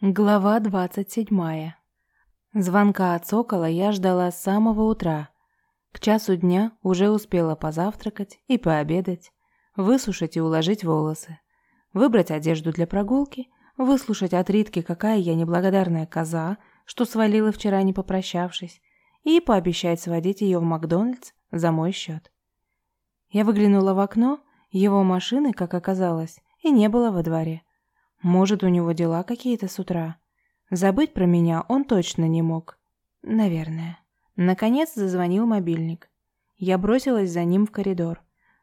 Глава двадцать седьмая. Звонка от Сокола я ждала с самого утра. К часу дня уже успела позавтракать и пообедать, высушить и уложить волосы, выбрать одежду для прогулки, выслушать от Ритки, какая я неблагодарная коза, что свалила вчера не попрощавшись, и пообещать сводить ее в Макдональдс за мой счет. Я выглянула в окно, его машины, как оказалось, и не было во дворе. Может, у него дела какие-то с утра. Забыть про меня он точно не мог. Наверное. Наконец зазвонил мобильник. Я бросилась за ним в коридор,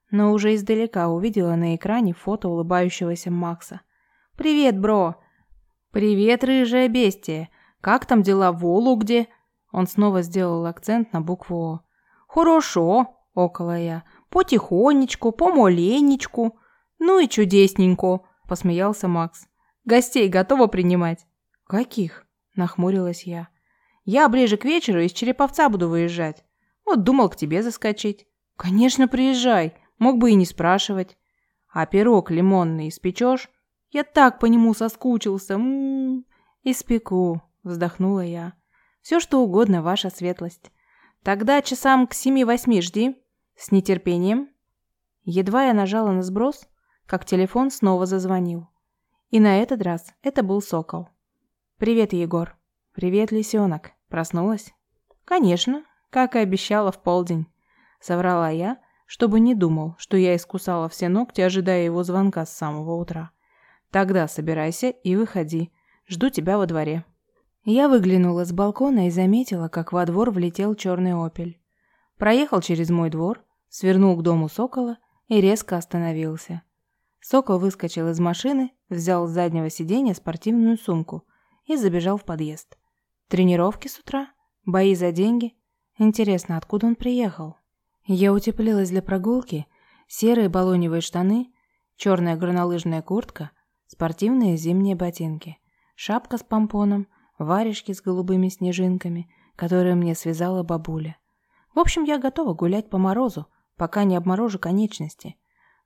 но уже издалека увидела на экране фото улыбающегося Макса. «Привет, бро!» «Привет, рыжая бестия! Как там дела в Вологде?» Он снова сделал акцент на букву «О». «Хорошо!» — около я. «Потихонечку, помаленечку. Ну и чудесненько!» — посмеялся Макс. Гостей готова принимать?» «Каких?» – нахмурилась я. «Я ближе к вечеру из Череповца буду выезжать. Вот думал к тебе заскочить». «Конечно, приезжай. Мог бы и не спрашивать». «А пирог лимонный испечешь?» «Я так по нему соскучился. М -м -м. «Испеку», – вздохнула я. «Все, что угодно, ваша светлость. Тогда часам к семи-восьми жди. С нетерпением». Едва я нажала на сброс, как телефон снова зазвонил. И на этот раз это был сокол. «Привет, Егор». «Привет, лисенок. Проснулась?» «Конечно, как и обещала в полдень», — соврала я, чтобы не думал, что я искусала все ногти, ожидая его звонка с самого утра. «Тогда собирайся и выходи. Жду тебя во дворе». Я выглянула с балкона и заметила, как во двор влетел черный опель. Проехал через мой двор, свернул к дому сокола и резко остановился. Сокол выскочил из машины, взял с заднего сиденья спортивную сумку и забежал в подъезд. Тренировки с утра? Бои за деньги? Интересно, откуда он приехал? Я утеплилась для прогулки, серые балоневые штаны, черная горнолыжная куртка, спортивные зимние ботинки, шапка с помпоном, варежки с голубыми снежинками, которые мне связала бабуля. В общем, я готова гулять по морозу, пока не обморожу конечности.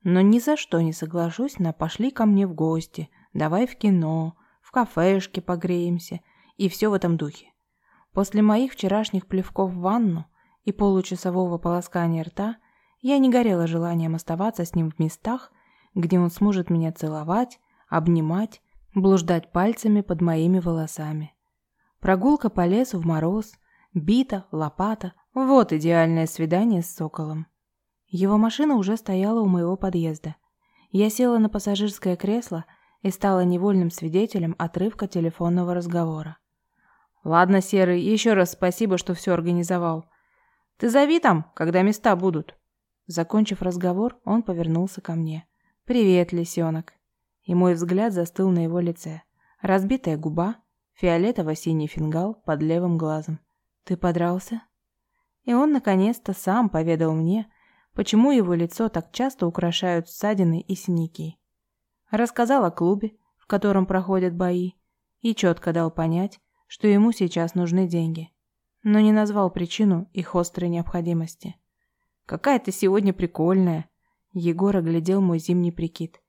Но ни за что не соглашусь на «пошли ко мне в гости», «давай в кино», «в кафешке погреемся» и все в этом духе. После моих вчерашних плевков в ванну и получасового полоскания рта я не горела желанием оставаться с ним в местах, где он сможет меня целовать, обнимать, блуждать пальцами под моими волосами. Прогулка по лесу в мороз, бита, лопата – вот идеальное свидание с соколом. Его машина уже стояла у моего подъезда. Я села на пассажирское кресло и стала невольным свидетелем отрывка телефонного разговора. «Ладно, Серый, еще раз спасибо, что все организовал. Ты зови там, когда места будут». Закончив разговор, он повернулся ко мне. «Привет, лисенок». И мой взгляд застыл на его лице. Разбитая губа, фиолетово-синий фингал под левым глазом. «Ты подрался?» И он, наконец-то, сам поведал мне, почему его лицо так часто украшают ссадины и синяки. Рассказал о клубе, в котором проходят бои, и четко дал понять, что ему сейчас нужны деньги, но не назвал причину их острой необходимости. «Какая ты сегодня прикольная!» Егор оглядел мой зимний прикид.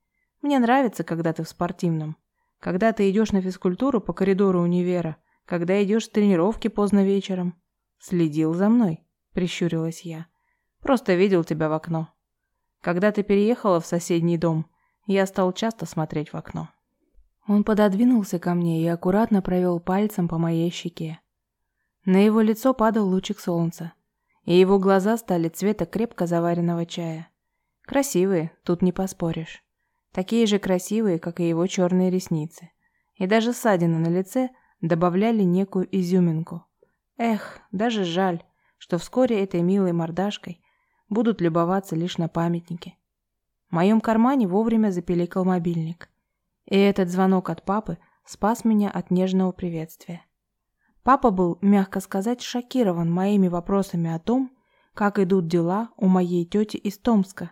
«Мне нравится, когда ты в спортивном. Когда ты идешь на физкультуру по коридору универа, когда идешь с тренировки поздно вечером». «Следил за мной», — прищурилась я. Просто видел тебя в окно. Когда ты переехала в соседний дом, я стал часто смотреть в окно. Он пододвинулся ко мне и аккуратно провел пальцем по моей щеке. На его лицо падал лучик солнца, и его глаза стали цвета крепко заваренного чая. Красивые, тут не поспоришь. Такие же красивые, как и его черные ресницы. И даже ссадины на лице добавляли некую изюминку. Эх, даже жаль, что вскоре этой милой мордашкой будут любоваться лишь на памятнике. В моем кармане вовремя запеликал мобильник. И этот звонок от папы спас меня от нежного приветствия. Папа был, мягко сказать, шокирован моими вопросами о том, как идут дела у моей тети из Томска,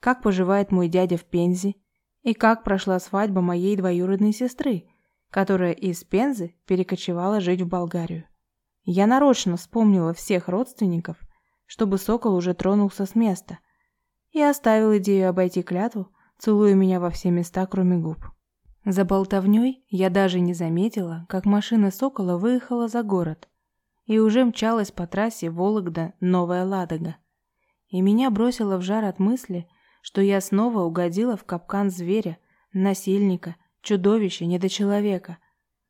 как поживает мой дядя в Пензе и как прошла свадьба моей двоюродной сестры, которая из Пензы перекочевала жить в Болгарию. Я нарочно вспомнила всех родственников чтобы сокол уже тронулся с места и оставил идею обойти клятву, целуя меня во все места, кроме губ. За болтовней я даже не заметила, как машина Сокола выехала за город и уже мчалась по трассе Вологда-Новая Ладога. И меня бросило в жар от мысли, что я снова угодила в капкан зверя, насильника, чудовища, недочеловека.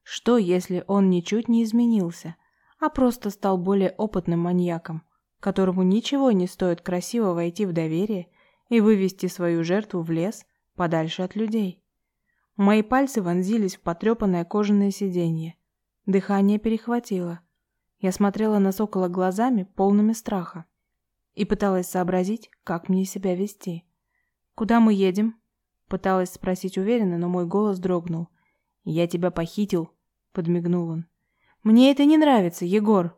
Что, если он ничуть не изменился, а просто стал более опытным маньяком, которому ничего не стоит красиво войти в доверие и вывести свою жертву в лес подальше от людей? Мои пальцы вонзились в потрепанное кожаное сиденье. Дыхание перехватило. Я смотрела на сокола глазами, полными страха, и пыталась сообразить, как мне себя вести. «Куда мы едем?» Пыталась спросить уверенно, но мой голос дрогнул. «Я тебя похитил», — подмигнул он. «Мне это не нравится, Егор».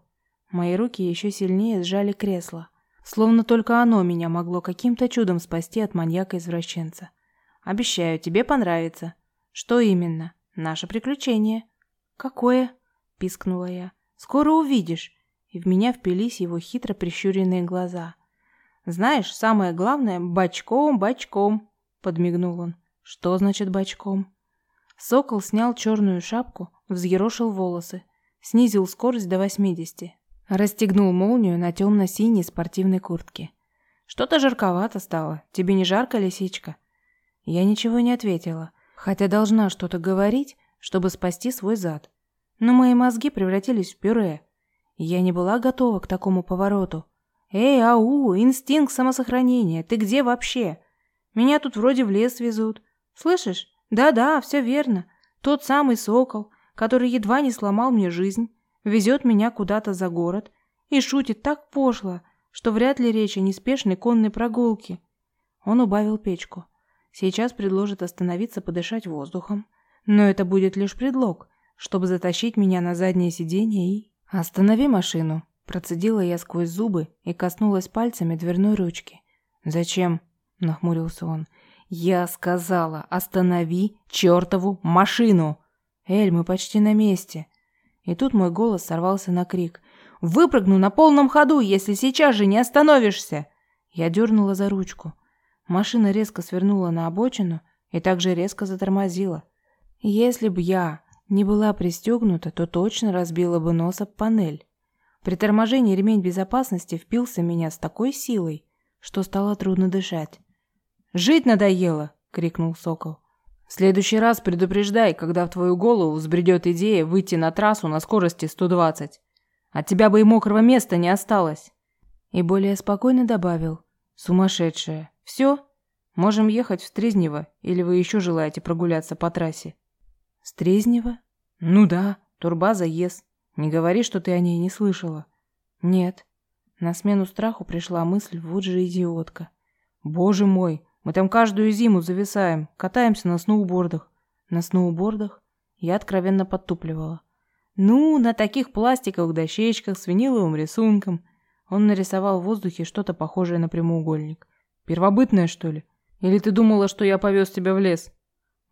Мои руки еще сильнее сжали кресло, словно только оно меня могло каким-то чудом спасти от маньяка-извращенца. «Обещаю, тебе понравится», «Что именно?» «Наше приключение». «Какое?» – пискнула я. «Скоро увидишь». И в меня впились его хитро прищуренные глаза. «Знаешь, самое главное – бочком, бочком», – подмигнул он. «Что значит бочком?» Сокол снял черную шапку, взъерошил волосы, снизил скорость до 80, расстегнул молнию на темно-синей спортивной куртке. «Что-то жарковато стало. Тебе не жарко, лисичка?» Я ничего не ответила – хотя должна что-то говорить, чтобы спасти свой зад. Но мои мозги превратились в пюре. я не была готова к такому повороту. «Эй, ау, инстинкт самосохранения, ты где вообще? Меня тут вроде в лес везут. Слышишь? Да-да, все верно. Тот самый сокол, который едва не сломал мне жизнь, везет меня куда-то за город и шутит так пошло, что вряд ли речь о неспешной конной прогулке». Он убавил печку. Сейчас предложит остановиться подышать воздухом. Но это будет лишь предлог, чтобы затащить меня на заднее сиденье и... «Останови машину», – процедила я сквозь зубы и коснулась пальцами дверной ручки. «Зачем?» – нахмурился он. «Я сказала, останови чертову машину!» «Эль, мы почти на месте!» И тут мой голос сорвался на крик. «Выпрыгну на полном ходу, если сейчас же не остановишься!» Я дернула за ручку. Машина резко свернула на обочину и также резко затормозила. Если бы я не была пристегнута, то точно разбила бы нос об панель. При торможении ремень безопасности впился меня с такой силой, что стало трудно дышать. «Жить надоело!» — крикнул Сокол. «В следующий раз предупреждай, когда в твою голову взбредет идея выйти на трассу на скорости 120. От тебя бы и мокрого места не осталось!» И более спокойно добавил «Сумасшедшая!» Все? Можем ехать в Стрезнево, или вы еще желаете прогуляться по трассе? Стрезнево? Ну да, турбаза ЕС. Не говори, что ты о ней не слышала. Нет. На смену страху пришла мысль, вот же идиотка. Боже мой, мы там каждую зиму зависаем, катаемся на сноубордах. На сноубордах? Я откровенно подтупливала. Ну, на таких пластиковых дощечках с виниловым рисунком. Он нарисовал в воздухе что-то похожее на прямоугольник. Первобытная, что ли? Или ты думала, что я повез тебя в лес?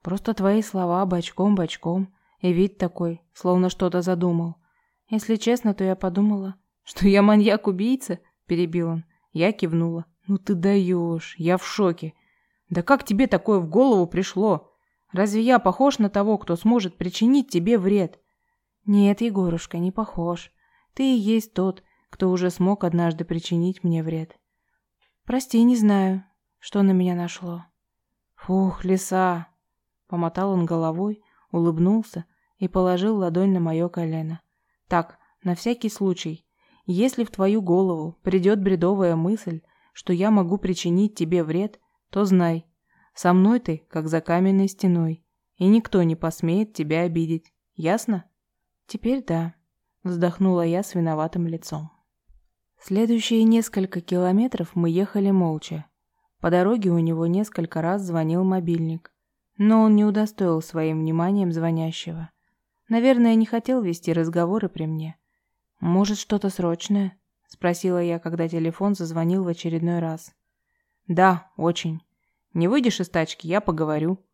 Просто твои слова бочком-бочком. И вид такой, словно что-то задумал. Если честно, то я подумала, что я маньяк-убийца, перебил он. Я кивнула. Ну ты даешь, я в шоке. Да как тебе такое в голову пришло? Разве я похож на того, кто сможет причинить тебе вред? Нет, Егорушка, не похож. Ты и есть тот, кто уже смог однажды причинить мне вред. Прости, не знаю, что на меня нашло. Фух, лиса. Помотал он головой, улыбнулся и положил ладонь на мое колено. Так, на всякий случай, если в твою голову придет бредовая мысль, что я могу причинить тебе вред, то знай, со мной ты, как за каменной стеной, и никто не посмеет тебя обидеть. Ясно? Теперь да, вздохнула я с виноватым лицом. Следующие несколько километров мы ехали молча. По дороге у него несколько раз звонил мобильник, но он не удостоил своим вниманием звонящего. Наверное, не хотел вести разговоры при мне. «Может, что-то срочное?» – спросила я, когда телефон зазвонил в очередной раз. «Да, очень. Не выйдешь из тачки, я поговорю».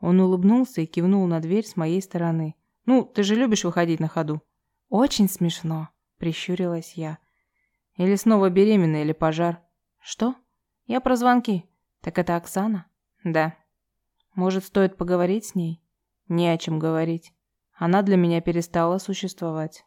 Он улыбнулся и кивнул на дверь с моей стороны. «Ну, ты же любишь выходить на ходу». «Очень смешно», – прищурилась я. Или снова беременна, или пожар. Что? Я про звонки. Так это Оксана? Да. Может, стоит поговорить с ней? Не о чем говорить. Она для меня перестала существовать.